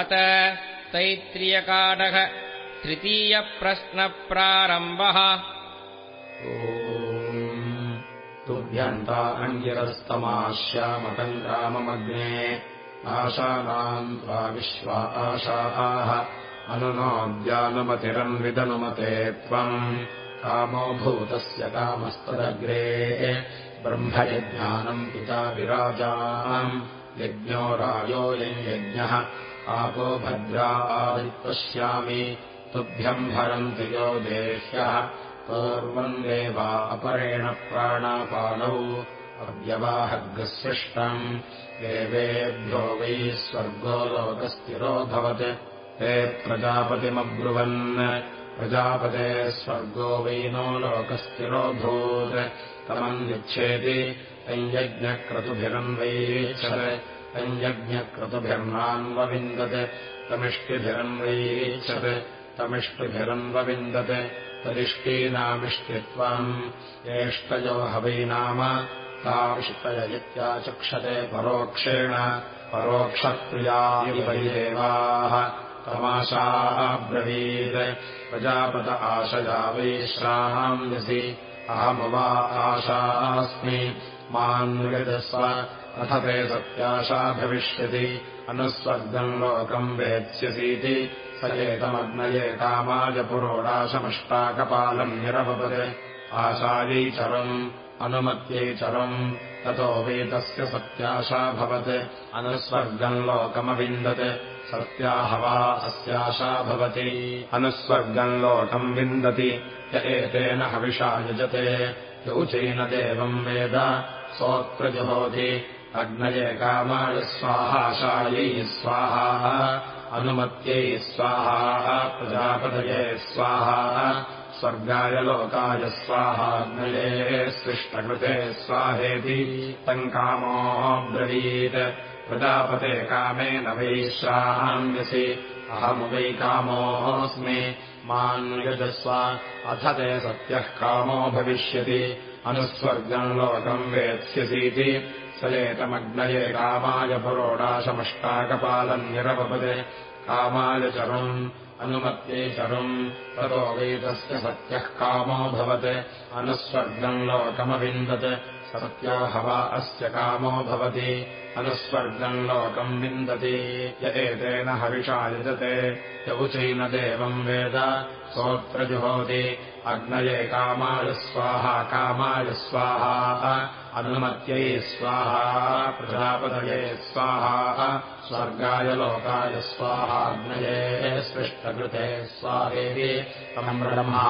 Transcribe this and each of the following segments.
अत तैत्रियकाडः तृतीयप्रश्नप्रारम्भः। तुभ्यन्ता अङ्गिरस्तमाश्यामकम् राममग्ने आशानाम् त्वा विश्वा आशाः अनुनोद्यानुमतिरन्विदनुमते त्वम् कामो भूतस्य कामस्तदग्रे ब्रह्मयज्ञानम् पिता विराजाम् यज्ञो रायोऽयम् यज्ञः आपो भद्रा आदिपश्यामि तुभ्यम् भरन्ति यो देह्यः पूर्वम् देवा अपरेण प्राणापालौ अव्यवाहग्रसृष्टम् देवेभ्यो वै स्वर्गो लोकस्थिरोऽभवत् ते प्रजापतिमब्रुवन्। प्रजापते स्वर्गो वैनो लोकस्थिरोऽभूत् तमम् यच्छेति तञ्यज्ञक्रतुभिरन्वैच्छत् तञ्यज्ञक्रतुभिर्नान्वविन्दत् तमिष्टिभिरन्वैच्छत् तमिष्टिभिरन्वविन्दत्। तदिष्टीनामिष्टित्वम् एष्टयो हवै नाम। ताविष्टय इत्याचक्षते परोक्षेण। परोक्षप्रिया देवाः तमाशाब्रवीत् प्रजापत आशया वैश्राम्यसि अहमवा आशास्मि मान्विदस्व अथ ते सत्याशा भविष्यति। अनुस्वर्गम् लोकम् वेत्स्यसीति। स एतमग्नये कामाय पुरोडाशमष्टाकपालम् निरभवत् आशायैचरम् अनुमत्यैचरम् ततो वेतस्य सत्याशाभवत् अनुस्वर्गम् लोकमविन्दत्। सत्याह वा अस्याशा भवति। अनुस्वर्गम् लोकम् विन्दति। य एतेन हविषा यजते। यौचैन देवम् वेद। सोऽत्रजुहोति अग्नये कामाय स्वाहाशायै स्वाहा अनुमत्यै स्वाहा प्रजापतये स्वाहा स्वर्गाय लोकाय स्वाहाग्नये सृष्टकृते स्वाहेति तम् कामो ब्रवीत् प्रजापते कामेन वैश्राम्यसि अहमुवै कामोऽस्मि। मान्यजस्व अथ ते सत्यः कामो भविष्यति अनुस्वर्गम् लोकम् वेत्स्यसीति। स एतमग्नये कामाय पुरोडाशमष्टाकपालम् निरपपदे कामाय चरुम् अनुमत्ये चरुम् वेदस्य सत्यः कामो भवत्। अनुस्वर्गम् लोकमविन्दत्। सत्यो हवा अस्य कामो भवति। अनुस्वर्गम् लोकम् विन्दति। य एतेन हविषा यजते। य उचैन देवम् वेद। सोऽत्रजुहोति अग्नये कामाय स्वाहा कामाय स्वाहा अनुमत्यै स्वाहा प्रजापतये स्वाहा स्वर्गाय लोकाय स्वाहाग्नये सृष्टकृते स्वाहेति तम् ब्रह्मा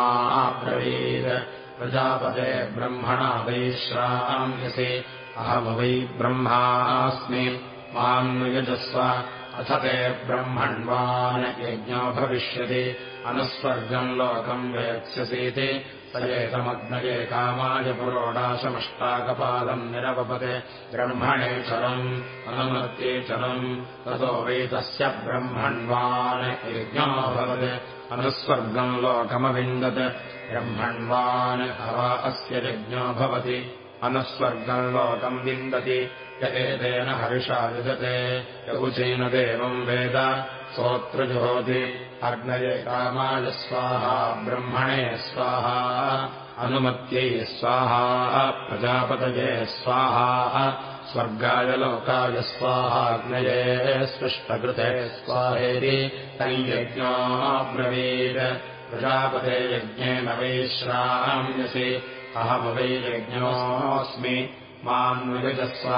ब्रवीत् प्रजापते ब्रह्मणा वैश्राम्यसि अहमवै ब्रह्मास्मि। मान्यजस्व अथ ते ब्रह्मण्वान् यज्ञो भविष्यति अनुस्वर्गम् लोकम् वेत्स्यसीति स एतमग्नये कामाय पुरोडाशमष्टाकपालम् निरपपते ब्रह्मणे चलम् अनुमत्ये चलम् ततो वेतस्य ब्रह्मण्वान् यज्ञोऽभवत् अनुस्वर्गम् लोकमविन्दत्। ब्रह्मण्वान् हवा अस्य यज्ञो भवति। अनुस्वर्गम् लोकम् विन्दति। य एतेन हर्षा युजते। य देवम् वेद सोऽत्रजुहोति अग्नये कामाय स्वाहा ब्रह्मणे स्वाहा अनुमत्यै स्वाहा प्रजापतये स्वाहा स्वर्गाय लोकाय स्वाहाग्नये स्पृष्टकृते स्वाहेति तैयज्ञोऽब्रवीत् प्रजापते यज्ञेन वैश्राम्यसि अहमवैयज्ञोऽस्मि मान्विजस्व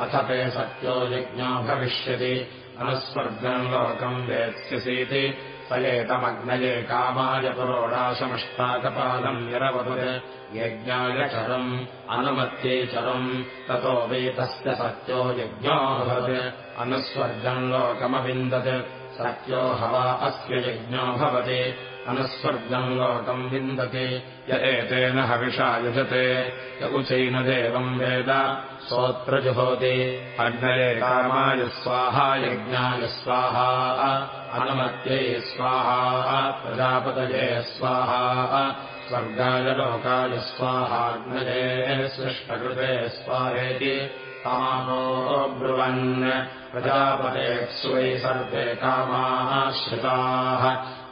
अथ ते सत्यो यज्ञो भविष्यति। अनुस्वर्गम् लोकम् वेत्स्यसीति। स एतमग्नये कामाय पुरोडाशमष्टाकपालम् निरवपत् यज्ञाय चरम् अनुमत्यै चरम् ततो वेतस्य सत्यो यज्ञोऽभवत् अनुस्वर्गम् लोकमविन्दत्। सत्यो हवा अस्य यज्ञो भवति अनुस्वर्गम् लोकम् विन्दति य एतेन हविषा युजते य उचैन देवम् वेद सोऽत्रजुहोति अग्नये कामाय स्वाहा यज्ञाय स्वाहा अनुमत्यै स्वाहा प्रजापतये स्वाहा स्वर्गाय लोकाय स्वाहाग्नये सृष्टकृते स्वाहेति कामो ब्रुवन् प्रजापतेत्सु वै सर्वे कामाः श्रिताः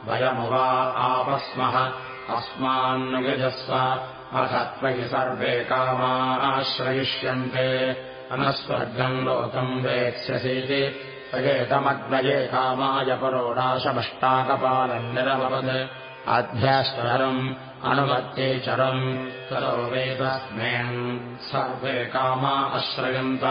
वयमुवा आपस्मः। अस्मान्नुगजस्व अथ त्वयि सर्वे कामाः श्रयिष्यन्ते अनस्वर्गम् लोकम् वेत्स्यसीति। सयेतमग्नये कामाय परोडाशमष्टाकपालम् निरभवत् अध्याश्चरम् अनुमत्ये चरम् ततो वेदस्मेन्। सर्वे कामा अश्रयन्त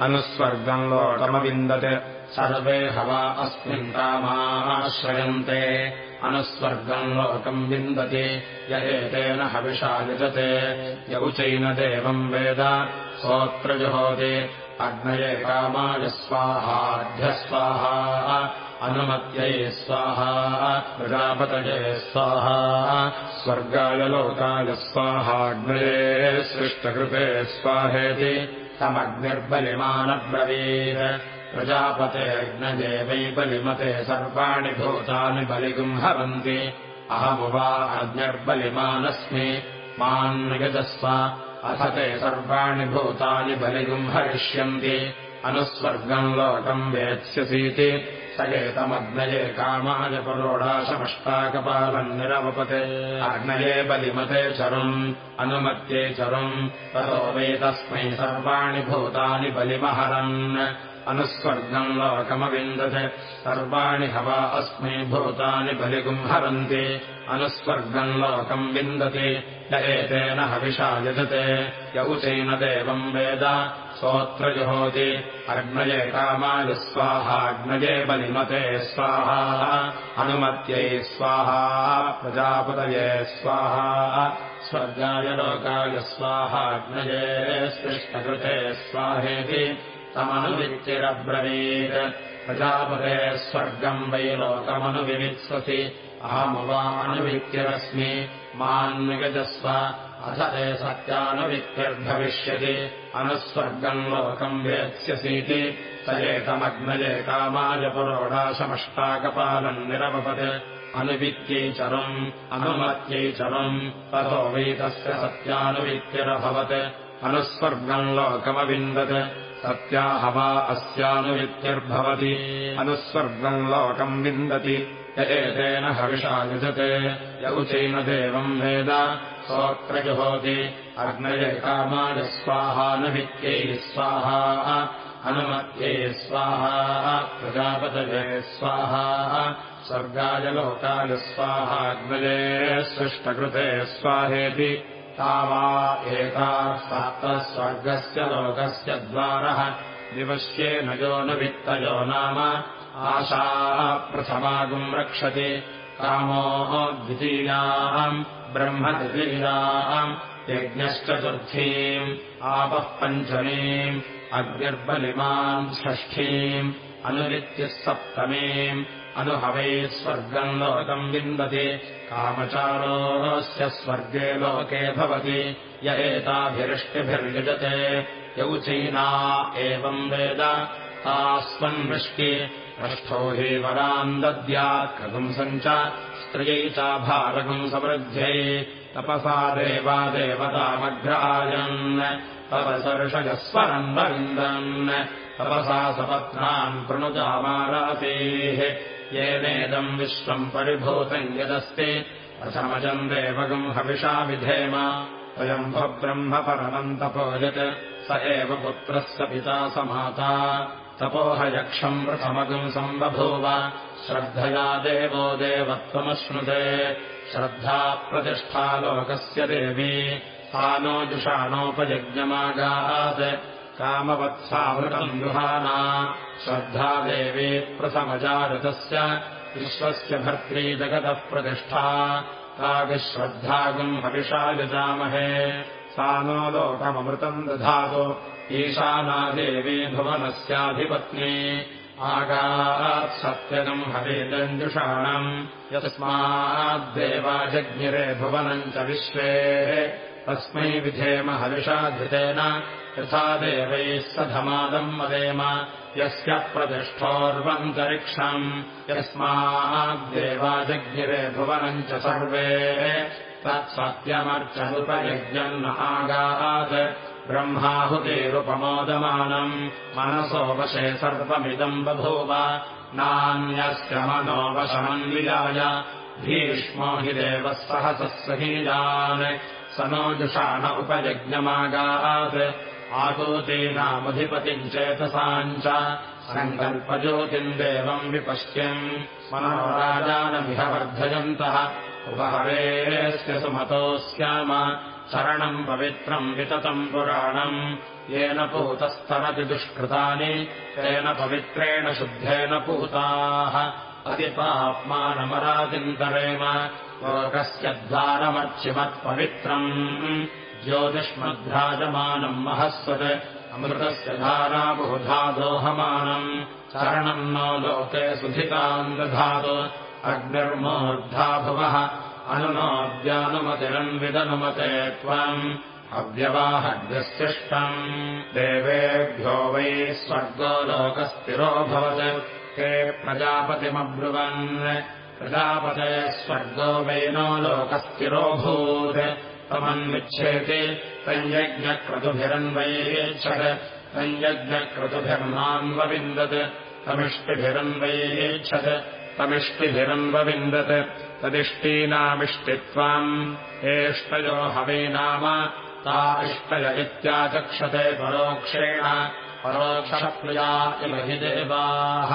अनुस्वर्गम् लोकमविन्दत् सर्वे हवा अस्मिन् कामाश्रयन्ते। अनुस्वर्गम् लोकम् विन्दति य एतेन हविषा युजते। य उचैन देवम् वेद सोऽत्र जुहोति अग्नये कामाय स्वाहाध्यस्वाहा अनुमत्यै स्वाहा प्रजापतये स्वाहा स्वर्गाय लोकाय स्वाहाग्नये सृष्टकृते स्वाहेति तमग्निर्बलिमानब्रवीत् प्रजापतेऽग्नये वै बलिमते सर्वाणि भूतानि बलिगुम् हरन्ति। अहमुवा अग्निर्बलिमानस्मि। मान्निगजस्व अथ ते सर्वाणि भूतानि बलिगुम् हरिष्यन्ति। अनुस्वर्गम् लोकम् वेत्स्यसीति। स एतमग्नये कामाय परोडाशमष्टाकपालम् निरवपते अग्नये बलिमते चरुम्। अनुमत्ये चरुम्। ततो वेतस्मै सर्वाणि भूतानि बलिमहरन् अनुस्वर्गम् लोकमविन्दते सर्वाणि हवा अस्मै भूतानि बलिगुम् हरन्ति। अनुस्वर्गम् लोकम् विन्दति। य एतेन हविषा यजते। य उचैन देवम् वेद। सोऽत्र जुहोति अग्नये कामाय स्वाहाग्नये बलिमते स्वाहा। अनुमत्यै स्वाहा प्रजापतये स्वाहा। स्वर्गाय लोकाय स्वाहाग्नये सृष्टकृते स्वाहेति तमनुवित्तिरब्रवीत् प्रजापते स्वर्गम् वै लोकमनुविवित्स्वसि अहमुवानुवित्तिरस्मि मान्विगजस्व। अथ ते सत्यानुवित्तिर्भविष्यति अनुस्वर्गम् लोकम् वेत्स्यसीति। स एतमग्नये कामाय पुरोडाशमष्टाकपालम् निरवपत्। अनुवित्यै चरुम्। अनुमत्यै चरुम्। ततो वैतस्य सत्यानुवित्तिरभवत् अनुस्वर्गम् लोकमविन्दत् सत्याह वा अस्यानुवित्तिर्भवति अनुस्वर्गम् लोकम् विन्दति। य एतेन हविषा युजते। य उचैन देवम् वेद। सोऽत्र जुहोति अग्नये कामाय स्वाहानुवित्यै स्वाहा। अनुमत्यै स्वाहा। प्रजापतये स्वाहा। स्वर्गाय लोकाय स्वाहाग्नये सृष्टकृते स्वाहेति तावा एका सप्तस्वर्गस्य लोकस्य द्वारः विवश्येन यो न वित्तयो नाम आशा प्रथमागुम् रक्षति कामो द्वितीयाम् ब्रह्मद्वितीयाम् यज्ञश्चतुर्थीम् आपः पञ्चमीम् अग्निर्बलिमाम् षष्ठीम् अनुवित्यः सप्तमीम् अनुहवै स्वर्गम् लोकम् विन्दति कामचारोस्य स्वर्गे लोके भवति य एताभिरिष्टिभिर्युजते। यौचीना एवम् वेद तास्वन्वृष्टि पृष्ठो हि वराम् दद्यात्कगुंसम् च स्त्रियै चाभारगुम् समृद्ध्यै। तपसा देवा देवतामग्रायन् तपसर्षयस्वरम् वविन्दन् तपसा सपत्नान् प्रणुजामारासेः येनेदम् विश्वम् परिभूतम् यदस्ति। प्रथमजम् देवगम् हविषा विधेम। वयम् भब्रह्म परमम् तपोयत् स एव पुत्रस्य पिता समाता। तपोहयक्षम् प्रथमगम् सम्बभूव। श्रद्धया देवो देवत्वमश्नुते। श्रद्धा प्रतिष्ठा लोकस्य देवी। सा नो जुषाणोपयज्ञमागात् कामवत्सामृतम् दुहाना श्रद्धा देवी प्रथमजातस्य विश्वस्य भर्त्री जगतः प्रतिष्ठा। ताविश्रद्धागम् हविषा यजामहे। सा नो लोकममृतम् दधातु। ईशाना देवी भुवनस्याधिपत्नी। आगात् सत्यगम् हवेदञ्जुषाणम् यस्माद्देवाजज्ञिरे भुवनम् च विश्वे। तस्मै विधेम हविषाधितेन यथा देवैः सधमादम् वदेम यस्य प्रतिष्ठोर्वन्तरिक्षम्। यस्माद्देवाजज्ञिरे भुवनम् च सर्वे। तत्सत्यमर्चनुपयज्ञम् आगात्। ब्रह्माहुतेरुपमोदमानम्। मनसोवशे सर्वमिदम् बभूव। नान्यस्य मनोवशमन्विलाय भीष्मो हि देवः सहीजान् स नो जुषाण उपयज्ञमागात् आकूतीनामधिपतिम् चेतसाम् च सङ्कल्पज्योतिम् देवम् विपश्यम् मनोराजानमिह वर्धयन्तः उपहरेस्य सुमतो स्याम शरणम् पवित्रम् विततम् पुराणम् येन पूतस्तरति दुष्कृतानि तेन पवित्रेण शुद्धेन पूताः अतिपाप्मानमराचिन्तरेम लोकस्य द्वारमर्चिमत्पवित्रम् ज्योतिष्मद्भ्राजमानम् महस्वत्। अमृतस्य धारा बहुधा दोहमानम् चरणम् नो लोके सुधिताम् दधातु अग्निर्मोर्धा भुवः अनुनोद्यानुमतिरन्विदनुमते त्वम्। अव्यवाहग्रस्यष्टम् देवेभ्यो वै स्वर्गो लोकस्थिरोऽभवत् ते प्रजापतिमब्रुवन्। प्रजापते स्वर्गो वैनो लोकस्थिरोऽभूत् तमन्विच्छेति तञ्जज्ञक्रतुभिरन्वयेच्छत् तञ्जज्ञक्रतुभिर्नान्वविन्दत् तमिष्टिभिरन्वयेच्छत् तमिष्टिभिरन्वविन्दत् तदिष्टीनामिष्टित्वाम् एष्टयो हवे नाम ता इष्टय इत्याचक्षते परोक्षेण परोक्षप्रिया इव हि देवाः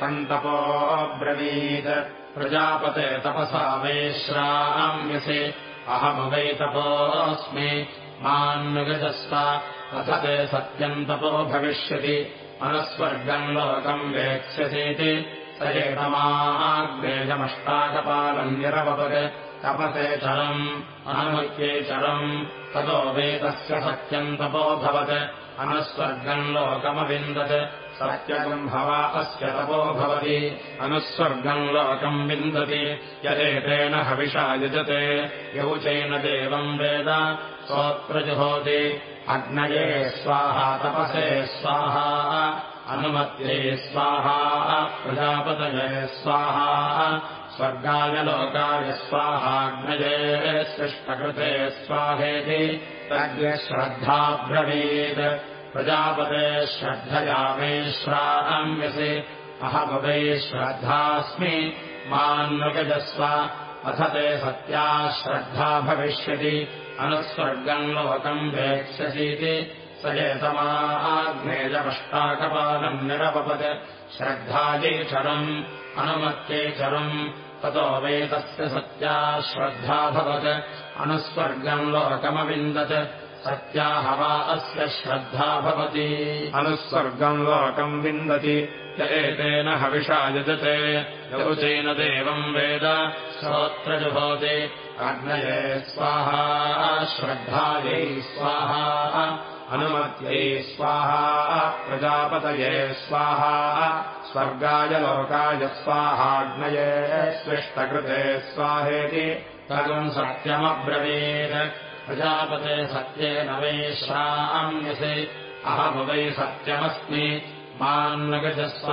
तन्तपोऽब्रवीत् प्रजापते तपसा वैश्राम्यसि अहमवैतपोऽस्मि मान्नुगजस्व अथ ते सत्यम् तपो भविष्यति। मनस्वर्गम् लोकम् वेत्स्यसीति स एतमाग्नेयमष्टाकपालम् निरवपत्। तपसे चरम्। अनुमत्ये चरम्। ततो वेतस्य सत्यम् तपोऽभवत् अनुस्वर्गम् लोकमविन्दत् सत्यगम् भवा अस्य तपो भवति। अनुस्वर्गम् लोकम् विन्दति। यदेतेन हविषा युजते। यौचेन देवम् वेद। सोऽत्रजुहोति अग्नये स्वाहा तपसे स्वाहा। अनुमत्ये स्वाहा। प्रजापतये स्वाहा। स्वर्गाय लोकाय स्वाहाग्नये सृष्टकृते स्वाहेति। तद्यश्रद्धाब्रवीत् प्रजापते श्रद्धयामे श्राम्यसि अहमवै श्रद्धास्मि। मान्वगजस्व अथ ते सत्या श्रद्धा भविष्यति। अनुस्वर्गम् लोकम् वेक्ष्यसीति। स एतमाग्नेयमष्टाकपालम् निरपपत्। श्रद्धायैचरम् अनुमत्यैचरम् ततो वेतस्य सत्या श्रद्धाभवत् अनुस्वर्गम् लोकमविन्दत् सत्या हवा अस्य श्रद्धा भवति। अनुस्वर्गम् लोकम् विन्दति। य एतेन हविषा यजते। यौचेन देवम् वेद। श्रोत्रजुभोति अग्नये स्वाहा श्रद्धायै स्वाहा अनुमत्यै स्वाहा प्रजापतये स्वाहा स्वर्गाय लोकाय स्वाहाग्नये स्विष्टकृते स्वाहेति। तगम् सत्यमब्रवीत् प्रजापते सत्येन वै श्राम्यसि। अहमवै सत्यमस्मि। मान्नगजस्व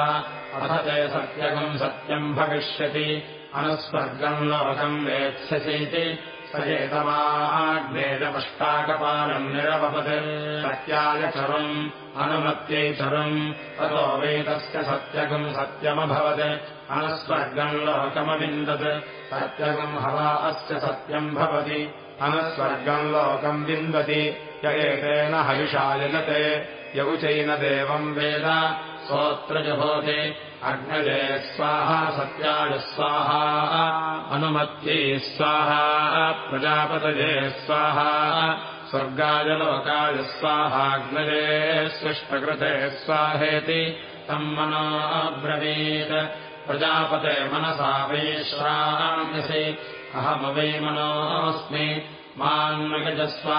अथ ते सत्यगम् सत्यम् भविष्यति। अनुस्वर्गम् लोकम् वेत्स्यसीति स एतमाग्नेयमष्टाकपालम् निरवपत् सत्याय चरुम् अनुमत्यै चरुम् ततो वेदस्य सत्यगम् सत्यमभवत् अनुस्वर्गम् लोकमविन्दत् सत्यगम् हवा अस्य सत्यम् भवति अनुस्वर्गम् लोकम् विन्दति य एतेन हविषा यजते यौचैन देवम् वेद सोऽत्रजुहोति अग्नये स्वाहा सत्याय स्वाहा अनुमत्यै स्वाहा प्रजापतये स्वाहा स्वर्गाय लोकाय स्वाहाग्नये स्विष्टकृते स्वाहेति तम् मनो अब्रवीत् प्रजापते मनसा वैश्राम्यसि अहमवै मनोऽस्मि। मान्नगजस्व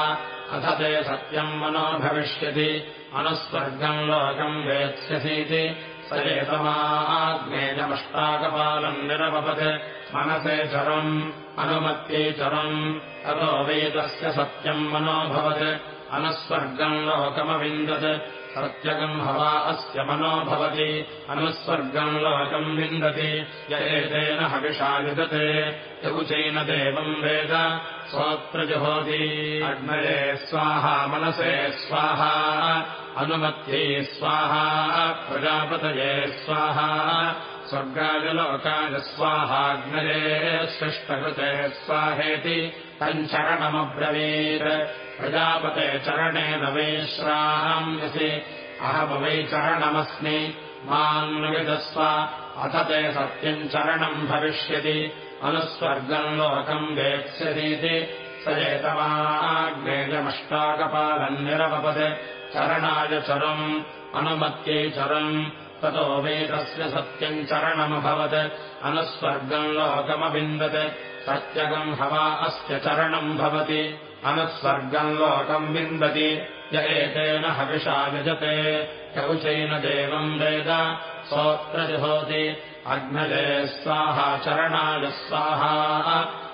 अथ ते सत्यम् मनो भविष्यति। अनुस्वर्गम् लोकम् वेत्स्यसीति। स एतमाग्नेयमष्टाकपालम् निरपपत् मनसे चरम् अनुमत्यै चरम्। ततो वेदस्य सत्यम् मनोभवत् अनुस्वर्गम् लोकमविन्दत् सत्यगम् हवा अस्य मनो भवति अनुस्वर्गम् लोकम् विन्दति य एतेन हविषा युजते यौचैन देवम् वेद सोऽत्रजुहोति अग्नये स्वाहा मनसे स्वाहा अनुमत्यै स्वाहा प्रजापतये स्वाहा स्वर्गायलोकाय स्वाहाग्नये सृष्टकृते स्वाहेति तञ्चरणमब्रवीत्। प्रजापते चरणेन वैश्राम्यसि अहमवैचरणमस्मि माम् विदस्व अथ ते सत्यम् चरणम् भविष्यति। अनुस्वर्गम् लोकम् वेत्स्यतीति। स एतमाग्नेयमष्टाकपालम् निरपपत् चरणाय चरम् अनुमत्यै चरम् ततो वेदस्य सत्यम् चरणमभवत्। अनुस्वर्गम् लोकमविन्दत्। सत्यगम् हवा अस्य चरणम् भवति। अनुस्वर्गम् लोकम् विन्दति। य एतेन हविषा यजते। यौचैन देवम् वेद। सोऽत्रजुहोति अग्नजे स्वाहा चरणाय स्वाहा।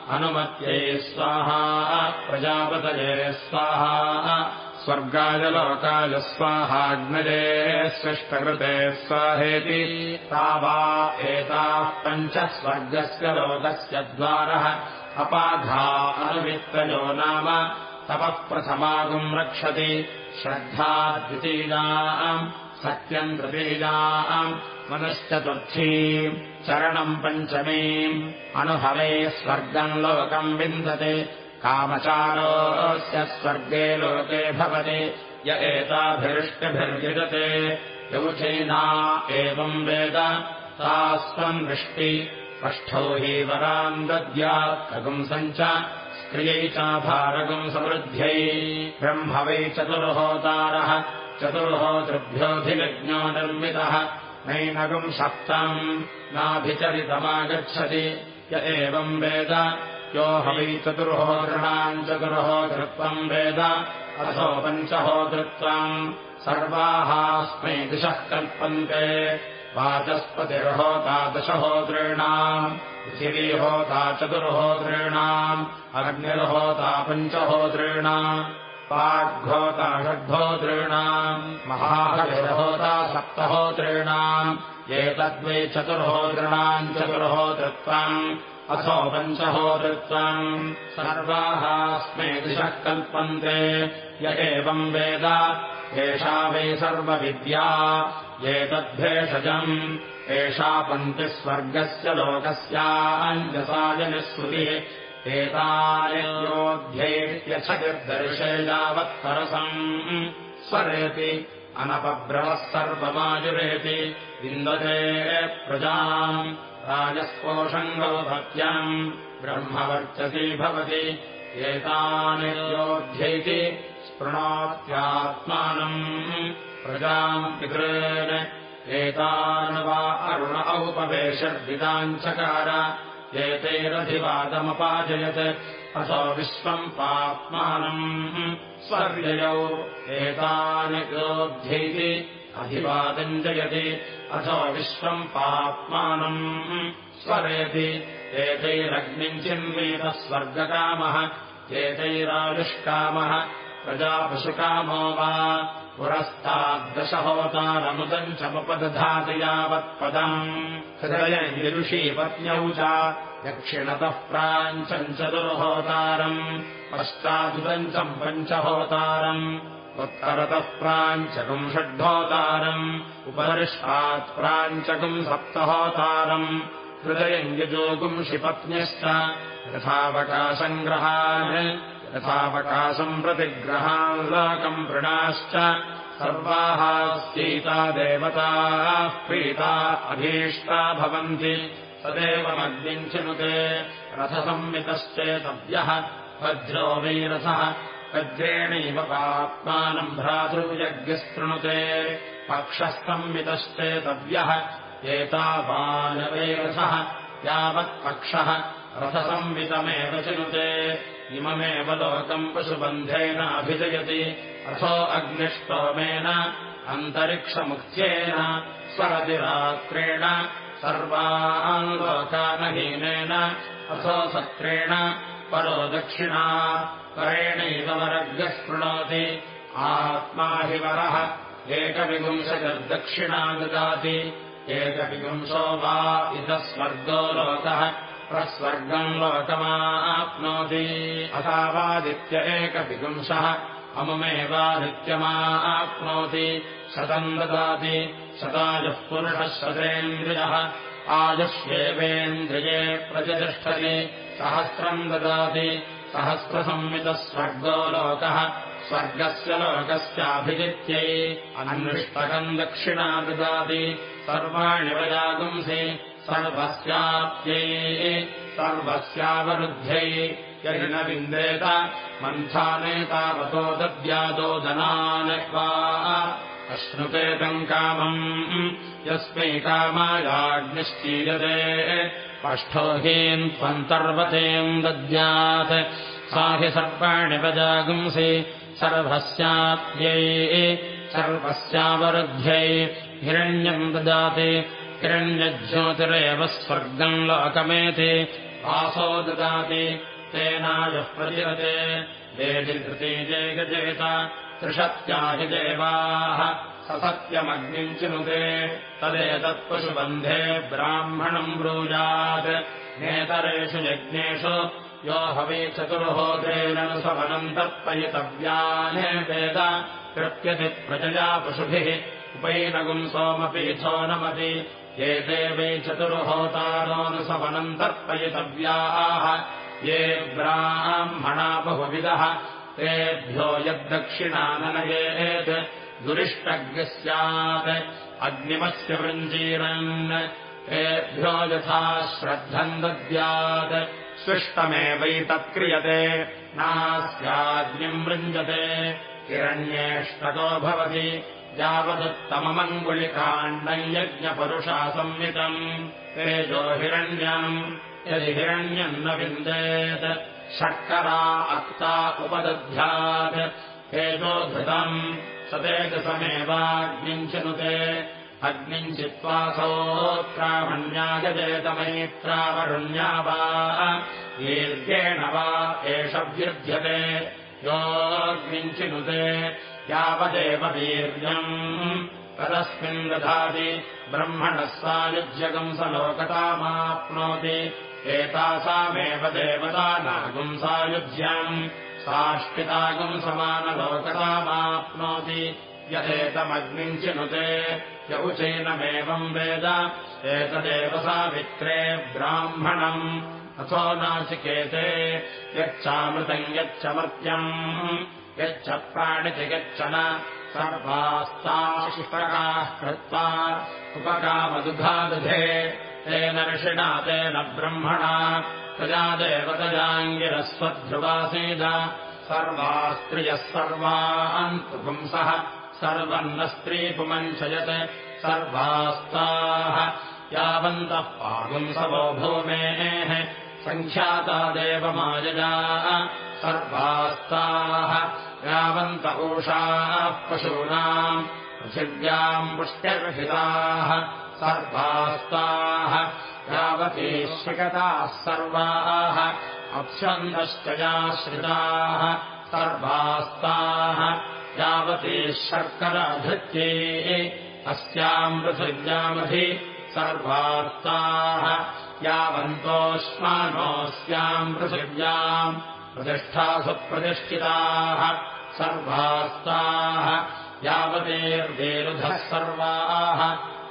अनुमत्यै स्वाहा। प्रजापतये स्वाहा स्वर्गाय स्वाहाग्नजे सृष्टकृते स्वाहेति ता वा एताः पञ्च स्वर्गस्य लोकस्य द्वारः अपाघा अनुवित्तयो नाम तपः प्रथमागुम् रक्षति श्रद्धा द्वितीयाम् सत्यम् तृतीयाम् मनश्चतुर्थीम् चरणम् पञ्चमीम् अनुभवे स्वर्गम् लोकम् विन्दते कामचारोऽस्य स्वर्गे लोके भवति य एताभिरिष्टभिर्विदते यौचैना एवम् वेद तास्त्वम् वृष्टि पष्ठौ हि वराम् दद्यात्कगुंसम् च स्त्रियै चाभारगम् समृद्ध्यै। ब्रह्म वै चतुर्होतारः चतुर्होतृभ्योऽधिविज्ञो निर्मितः। नैनगुम् सप्तम् नाभिचरितमागच्छति य एवम् वेद यो हवै चतुर्होतॄणाम् चतुर्होतृत्वम् वेद। अथो पञ्चहोतृत्वम् सर्वाहास्मै दिशः कल्पन्ते। वाचस्पतिर्होता दशहोतॄणाम् पृथिवीहोता चतुर्होतॄणाम् अग्निर्होता पञ्चहोतॄणाम् षड्भोतॄणाम् महाहविर्होता सप्तहोतॄणाम् एतद्वै चतुर्होतॄणाम् चतुर्होतृत्वम् अथो पञ्चहोतृत्वम् सर्वाहास्मै दिशः कल्पन्ते। य एवम् वेद। एषा वै सर्वविद्या। एतद्भेषजम् एषा पन्तिः स्वर्गस्य लोकस्याञ्जसायनिःस्मृतिः एतायोऽध्यैत्यच्छनिर्दर्शे यावत्तरसम् स्वरेति अनपभ्रमः सर्वमायुरेति विन्दते प्रजाम्। राजस्पोषङ्गोभक्त्यम् ब्रह्मवर्चसी भवति। एतानि योऽध्यैति स्पृणोत्यात्मानम्। प्रजाम् पितॄन् एतान् वा अरुण औपवेशर्विदाञ्चकार एतैरधिवादमपाजयत् असौ विश्वम् पाप्मानम्। स्वर्ययौ एतानि योध्यैति अधिवादम् जयति। अथो विश्वम् पाप्मानम्। स्वरेति एतैरग्निम् चिन्वेतः स्वर्गकामः। एतैराविष्कामः प्रजापशुकामो वा पुरस्ताद्दशहोतारमुदम् चमुपदधाति यावत्पदम् हृदयगिरुषी पत्न्यौ च दक्षिणतः प्राञ्चम् चतुर्होतारम् पश्चादुदञ्चम् पञ्चहोतारम् उत्तरतः प्राञ्चकम् षड्होतारम् उपरिष्टात् प्राञ्चकम् सप्तहोतारम् हृदयम् यजोगुम् शिपत्न्यश्च यथावकाशम् ग्रहान् यथावकाशम् प्रतिग्रहान् लोकम् वृणाश्च सर्वाः स्यैता देवताः प्रीता अभीष्टा भवन्ति तदेवमग्निम् चिनुते रथसंमितश्चेतव्यः वज्रो वैरथः वज्रेणैव पाप्मानम् भ्रातृयज्ञस्तृणुते पक्षस्तंमितश्चेतव्यः एतावानवैरथः यावत्पक्षः रथसंवितमेव चिनुते इममेव लोकम् पशुबन्धेन अभिजयति। अथो अग्निष्टोमेन अन्तरिक्षमुख्येन स्वरतिरात्रेण सर्वान् लोकानहीनेन अथो सत्रेण परो दक्षिणा करेणैव वरग्रः स्पृणोति आत्मा हि वरः एकविपुंशतिर्दक्षिणा ददाति। एकविपुंशो वा इतः स्वर्गो लोकः प्रस्वर्गम् लोकमाप्नोति। अथावादित्य एकविपुंशः अमुमेवादित्यमा आप्नोति शतम् ददाति शतायुः पुरुषः शतेन्द्रियः आयुष्येवेन्द्रिये प्रतिष्ठति। सहस्रम् ददाति। सहस्रसंवितः स्वर्गो लोकः। स्वर्गस्य लोकस्याभिजित्यै। अन्विष्टकम् दक्षिणा ददाति। सर्वाणि वजागुंसि सर्वस्याप्त्यै सर्वस्यावरुद्ध्यै न विन्देत मन्थानेतावतो दद्यादोदनान् वा अश्नुतेतम् कामम् यस्मै कामायाग्निश्चीयते पष्ठो त्वन्तर्वतेम् दद्यात् सा हि सर्वाणि वजागुंसि सर्वस्याप्यै सर्वस्यावरुद्ध्यै हिरण्यम् ददाति हिरण्यज्योतिरेव स्वर्गम् लोकमेति वासो ददाति तेनायः प्रचरते वेदिकृती गजेत त्रिशत्याहि देवाः। ससत्यमग्निम् चिनुते तदेतत्पशुबन्धे ब्राह्मणम् ब्रूयात्। नेतरेषु यज्ञेषु यो हवे चतुर्होदेन सवनम् तर्पयितव्याने वेद। कृत्यति प्रजया पशुभिः उपैनगुम् सोमपीथो नमति एते वै चतुर्होतारोऽनुसवनम् तर्पयितव्याः ये ब्राह्मणा बहुविदः तेभ्यो यद्दक्षिणाननयेत्। दुरिष्टज्ञः स्यात् अग्निमस्य वृञ्जीरन्। तेभ्यो यथा श्रद्धम् दद्यात् स्विष्टमेवैतत्क्रियते नास्याग्निम् वृञ्जते। हिरण्येष्टको भवति यावदुत्तममङ्गुलिकाण्डम् यज्ञपरुषा संवितम् तेजो हिरण्यम् यदि हिरण्यम् न विन्देत् शर्करा अक्ता उपदध्यात् हेतोधृतम् स तेजसमेवाग्निम् चिनुते अग्निम् चित्वासोत्रामण्यागजेतमैत्रावरुण्या वा दीर्घेण वा एष व्युध्यते योऽग्निम् चिनुते यावदेव वीर्यम् तदस्मिन् दधाति ब्रह्मणः सायुज्यगम् स लोकतामाप्नोति। एतासामेव देवतानागुम् सायुज्यम् साष्टितागुम् समानलोकतामाप्नोति। यदेतमग्निम् चिनुते। य उचैनमेवम् वेद। एतदेव सावित्रे ब्राह्मणम्। अथो नाचिकेते यच्चामृतम् यच्चमर्त्यम् यच्च प्राणिति गच्छन सर्वास्ताशिष्टकाः कृत्वा उपकामदुघादधे तेन ऋषिणा तेन ब्रह्मणा प्रजादेवतजाङ्गिरस्वध्रुवासीद सर्वास्त्रियः सर्वान्तुपुंसः सर्वम् न स्त्रीपुमञ्चयत् सर्वास्ताः यावन्तः पागुंसवो भूमेः सङ्ख्याता देवमायजा सर्वास्ताः यावन्त ऊषाः पशूनाम् पृथिव्याम् पुष्ट्यर्हिताः सर्वास्ताः यावती श्रिकताः सर्वाः अप्स्यन्तश्चयाश्रिताः सर्वास्ताः यावती शर्कराधृत्ये अस्याम् पृथिव्यामधि सर्वास्ताः यावन्तोऽस्मानोऽस्याम् पृथिव्याम् प्रतिष्ठासु प्रतिष्ठिताः सर्वास्ताः यावतेर्वेरुधः सर्वाः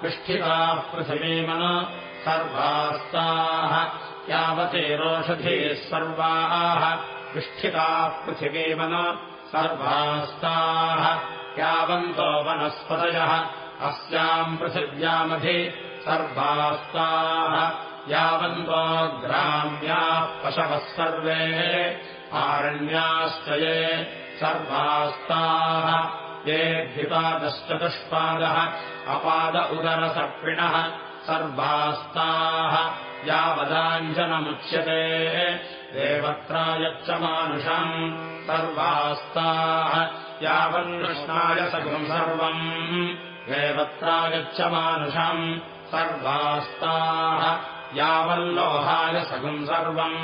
विष्ठिताः पृथिवीमन सर्वास्ताः यावतेरोषधीः सर्वाः विष्ठिताः पृथिवीमन सर्वास्ताः यावन्तो वनस्पतयः अस्याम् पृथिव्यामधि सर्वास्ताः यावन्तो ग्राम्याः पशवः सर्वे आरण्याश्च ये सर्वास्ताः ये द्विपादश्चतुष्पादः अपाद उदरसर्पिणः सर्वास्ताः यावदाञ्जनमुच्यते। देवत्रायच्च मानुषम् सर्वास्ताः यावन्कृष्णाय सगुम् सर्वम्। देवत्रायच्च मानुषम् सर्वास्ताः यावल्लोहाय सगुम् सर्वम्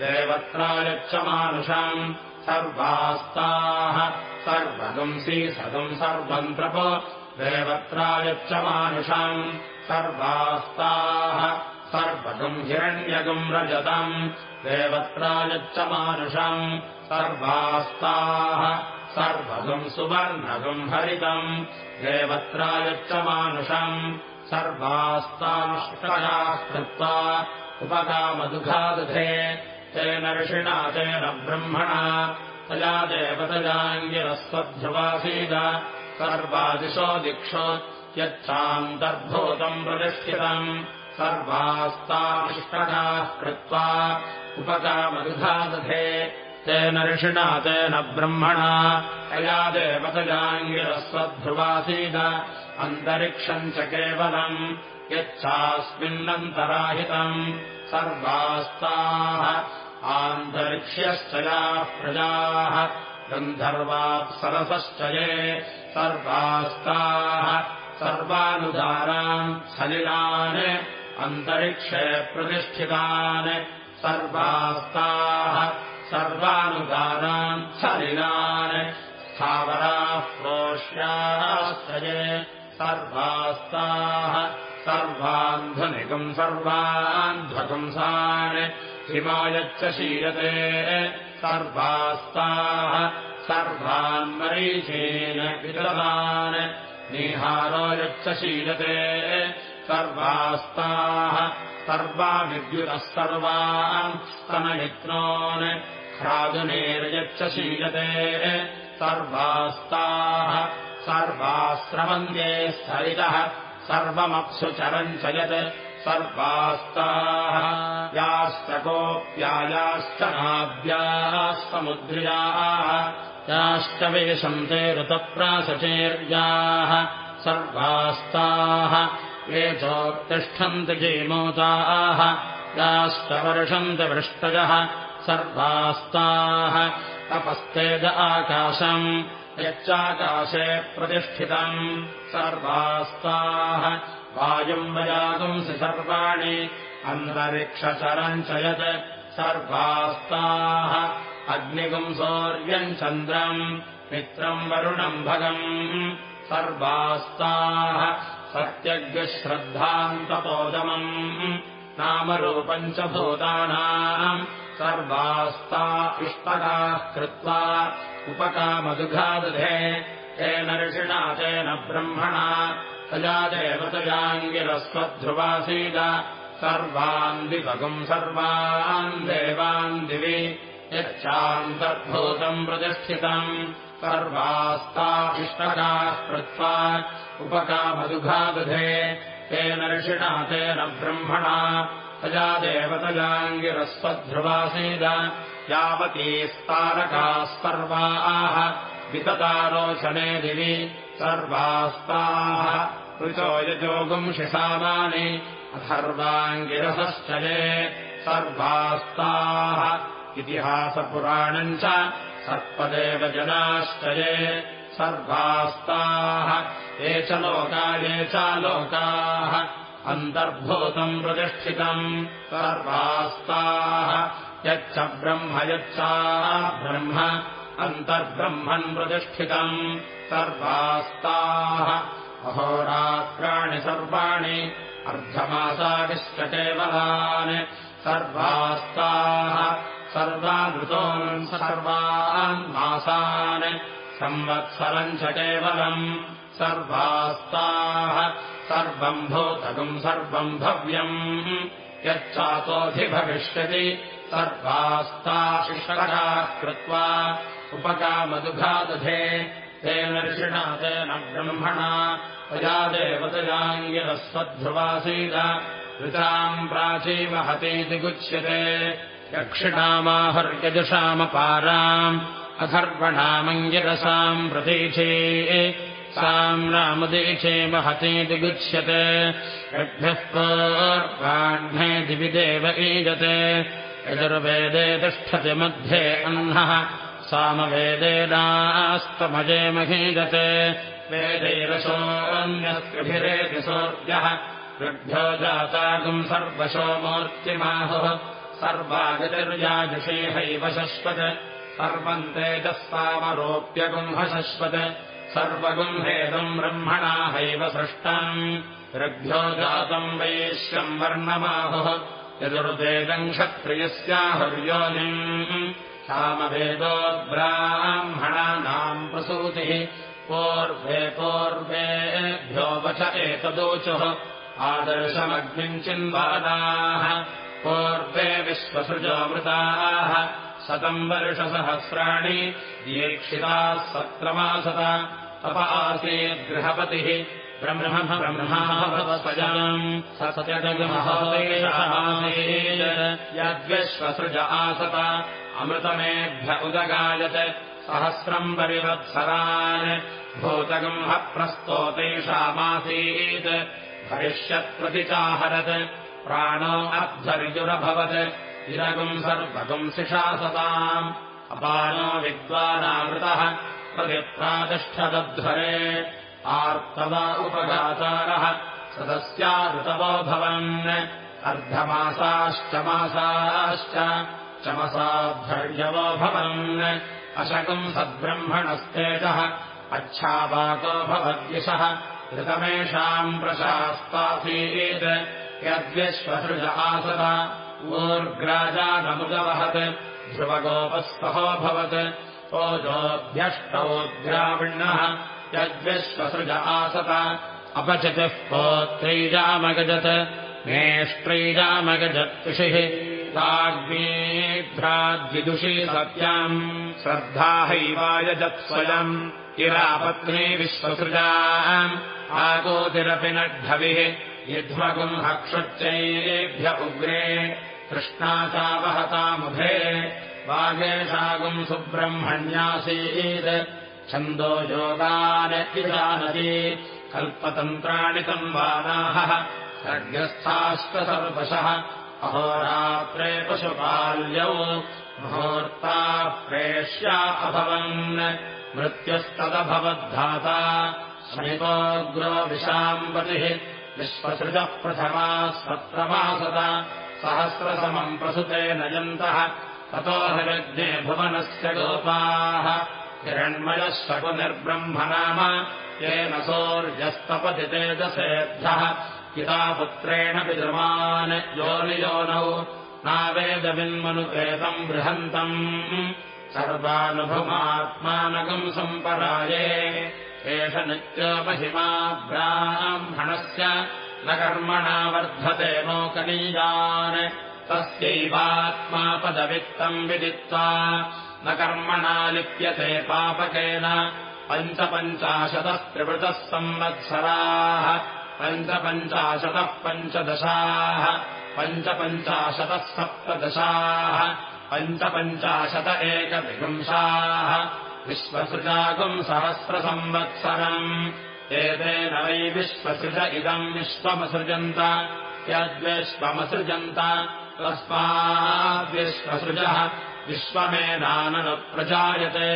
देवत्रायच्च मानुषम् सर्वास्ताः सर्वगुंसि सगुम् सर्वम् प्रप देवत्रायच्च मानुषम् सर्वास्ताः सर्वगुम् हिरण्यगुम् रजतम् देवत्रायच्च मानुषम् सर्वास्ताः सर्वगुम् सुवर्णगुम् हरितम् देवत्रायच्च मानुषम् सर्वास्तानुष्टयाः कृत्वा उपकामदुघादधे तेन ऋषिणा तेन ब्रह्मणा तया देवतयाङ्गिरस्वध्रुवासीद सर्वादिशो दिक्षो यच्छान्तर्भूतम् प्रतिष्ठितम् सर्वास्तानुष्टयाः कृत्वा उपकामदुघादधे तेन ऋषिणा तेन ब्रह्मणा। तया देवतयाङ्गिरस्वध्रुवासीद अन्तरिक्षम् च केवलम् यच्छास्मिन्नन्तराहितम्। सर्वास्ताः आन्तरिक्ष्यश्च याः प्रजाः गन्धर्वाप्सरसश्च ये। सर्वास्ताः सर्वानुदारान् सलिलान् अन्तरिक्षे प्रतिष्ठितान्। सर्वास्ताः सर्वानुदानान् सलिलान् स्थावराः प्रोष्याश्चये सर्वास्ताः सर्वान्ध्वनिकम् सर्वान्ध्वपुंसान् हिमायच्च शीयते सर्वास्ताः सर्वान्मरीचेन विदतान् निहारो यच्च शीयते सर्वास्ताः सर्वा विद्युतः सर्वान् स्तनयत्नोन् ह्रादुनेर्यच्च शीयते सर्वास्ताः सर्वाश्रवन्ते स्थलितः सर्वमप्सु चरम् च यत् सर्वास्ताः याश्च कोऽप्यायाश्च नाद्याः समुद्र्याः याश्च वेशन्ते ऋतप्रासचेर्याः सर्वास्ताः ये चोत्तिष्ठन्ति जीमूताः वर्षन्ति वृष्टयः सर्वास्ताः। अपस्तेज आकाशम् यच्चाकाशे प्रतिष्ठितम् सर्वास्ताः। वायुम् वजातुंसि सर्वाणि अन्तरिक्षचरम् च यत् सर्वास्ताः। अग्निगुम् सौर्यम् चन्द्रम् मित्रम् वरुणम् भगम् सर्वास्ताः सत्यज्ञश्रद्धान्तपोदमम्। नामरूपम् च भूतानाम् सर्वास्ता इष्टकाः कृत्वा उपकामदुघादधे। तेन ऋषिणा तेन ब्रह्मणा तया देवतयाङ्गिरस्वध्रुवासीद सर्वान् दिवगुम् सर्वान् देवान् दिवि। यच्छान्तर्भूतम् प्रतिष्ठितम् सर्वास्ता इष्टकाः कृत्वा उपकामदुघादधे तेन ऋषिणा तेन ब्रह्मणा तया देवतयाङ्गिरस्वध्रुवासीद यावतीस्तारकाः सर्वाः विततारोचने दिवि सर्वास्ताः ऋचो यजोगुंशिसामानि अथर्वाङ्गिरसश्चये सर्वास्ताः इतिहासपुराणम् च सर्पदेव जनाश्चये सर्वास्ताः ये च लोका ये च लोकाः अन्तर्भूतम् प्रतिष्ठितम् सर्वास्ताः यच्च ब्रह्म यच्चा ब्रह्म अन्तर्ब्रह्मन् प्रतिष्ठितम् सर्वास्ताः अहोरात्राणि सर्वाणि अर्धमासादिश्च केवलान् सर्वास्ताः सर्वानृतोन् सर्वान् मासान् संवत्सरम् च केवलम् सर्वास्ताः सर्वम् भूतकम् सर्वम् भव्यम् यच्चातोऽधिभविष्यति सर्वास्ताशिषकाः कृत्वा उपकामदुघादधे तेन ऋषिणा तेन ब्रह्मणा तया देवतयाङ्गिरस्वध्रुवासीद ऋताम् प्राचीमहतीति गुच्यते यक्षिणामाहर्यजुषामपाराम् अथर्वणामङ्गिरसाम् प्रतीचे। साम् रामदीचे महतीति गुच्यते षड्भ्यः पूर्वाह्ने दिविदेव ईजते। यजुर्वेदे तिष्ठति मध्ये अह्नः सामवेदेनास्तमजे महीजते। वेदैरसोऽन्यस्त्रिभिरेति सोऽर्यः वृद्भ्यो जातागुम् सर्वशो मूर्तिमाहुः सर्वागतिर्याजुषेहैव शश्वत्। सर्वम् तेजस्तामरोप्यगुम्हशश्वत् सर्वगुम्हेदम् ब्रह्मणा हैव सृष्टम्। ऋग्भ्यो जातम् वैश्यम् वर्णमाहुः। यजुर्वेदम् क्षत्रियस्याहुर्योनिम्। सामवेदो ब्राह्मणानाम् प्रसूतिः। पूर्वेभ्यो वच एतदोचुः। आदर्शमग्निम् चिन्वादाः पूर्वे विश्वसृजोमृताः शतम् वर्षसहस्राणि दीक्षिताः सत्रमासत तप आसीद्गृहपतिः ब्रह्म ब्रह्मस्वजाम् यद्विश्वसृज आसत अमृतमेभ्य उदगायत् सहस्रम् परिवत्सरान् भूतगम्ह प्रस्तोतेषामासीत् भविष्यत्प्रतिचाहरत् प्राणो अध्वर्युरभवत् इरगुम् सर्वगुंसिषासताम् अपानो विद्वानामृतः प्रतिप्रातिष्ठदध्वरे। आर्तवा उपगातारः सदस्या भवन्। अर्धमासाश्च मासाश्च चमसाध्वर्यवो भवन्। अशकम् सद्ब्रह्मणस्तेजः अच्छावाको भवद्यशः ऋतमेषाम् प्रशास्तासीत् यद्विश्वसृज आसद ऊर्ग्राजानमुदवहत् ध्रुवगोपस्तहोऽभवत् ओजोऽभ्यष्टोद्राविण्णः यद्विश्वसृज आसत अपचितिः पोत्रैजामगजत् नेष्ट्रैजामगजत्षिः राज्ञीभ्राद्विदुषी सत्याम् श्रद्धाहैवायजत्स्वयम् इरापत्नी विश्वसृजाम् आगोतिरपि नड्ढविः युध्वगुम् हक्षुच्चैरेभ्य उग्रे कृष्णा चावहतामुभे वागेशागुम् सुब्रह्मण्यासीत् छन्दो योगानति कल्पतन्त्राणि तन्वानाः सर्गस्थाश्च सर्वशः अहोरात्रे पशुपाल्यौ मुहूर्ता प्रेष्या अभवन् मृत्युस्तदभवद्धाता समितोऽग्रो विशाम्पतिः विश्वसृजः प्रथमा सत्रमासत सहस्रसमम् प्रसुते नयन्तः। ततो हृज्ञे भुवनस्य गोपाः। हिरण्मयः शकुनिर्ब्रह्म नाम येन सोऽर्यस्तपति तेजसेभ्यः पिता पुत्रेण पितृमान्। योनियोनौ नावेदविन्मनुपेतम् बृहन्तम्। सर्वानुभुमात्मानकम् सम्पराये एष नित्योपहिमा ब्राह्मणस्य न कर्मणा वर्धते नोकनीयान् तस्यैवात्मापदवित्तम् विदित्वा न कर्मणा लिप्यते पापकेन। पञ्चपञ्चाशतः त्रिवृतः संवत्सराः पञ्चपञ्चाशतः पञ्चदशाः पञ्चपञ्चाशतः सप्तदशाः पञ्चपञ्चाशत एकविपुंशाः विश्वसृजागुम् सहस्रसंवत्सरम्। एतेन वै विश्वसृज इदम् विश्वमसृजन्त। यद्विश्वमसृजन्त तस्माद्विश्वसृजः विश्वमेनाननुप्रजायते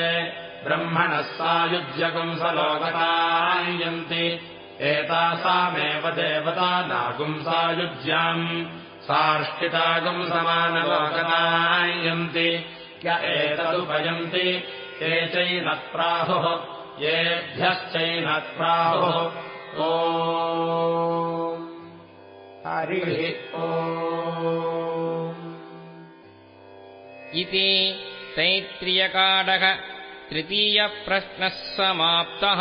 ब्रह्मणः सायुज्यगुम् स लोकतायन्ति एतासामेव देवता नागुंसायुज्याम् सार्ष्टितागुम् समानलोकतायन्ति य एतदुपयन्ति ते चैनत्प्राहुः येभ्यश्चैनत्प्राहुः। ओ हरिः ओ इति तैत्रियकाडः तृतीयप्रश्नः समाप्तः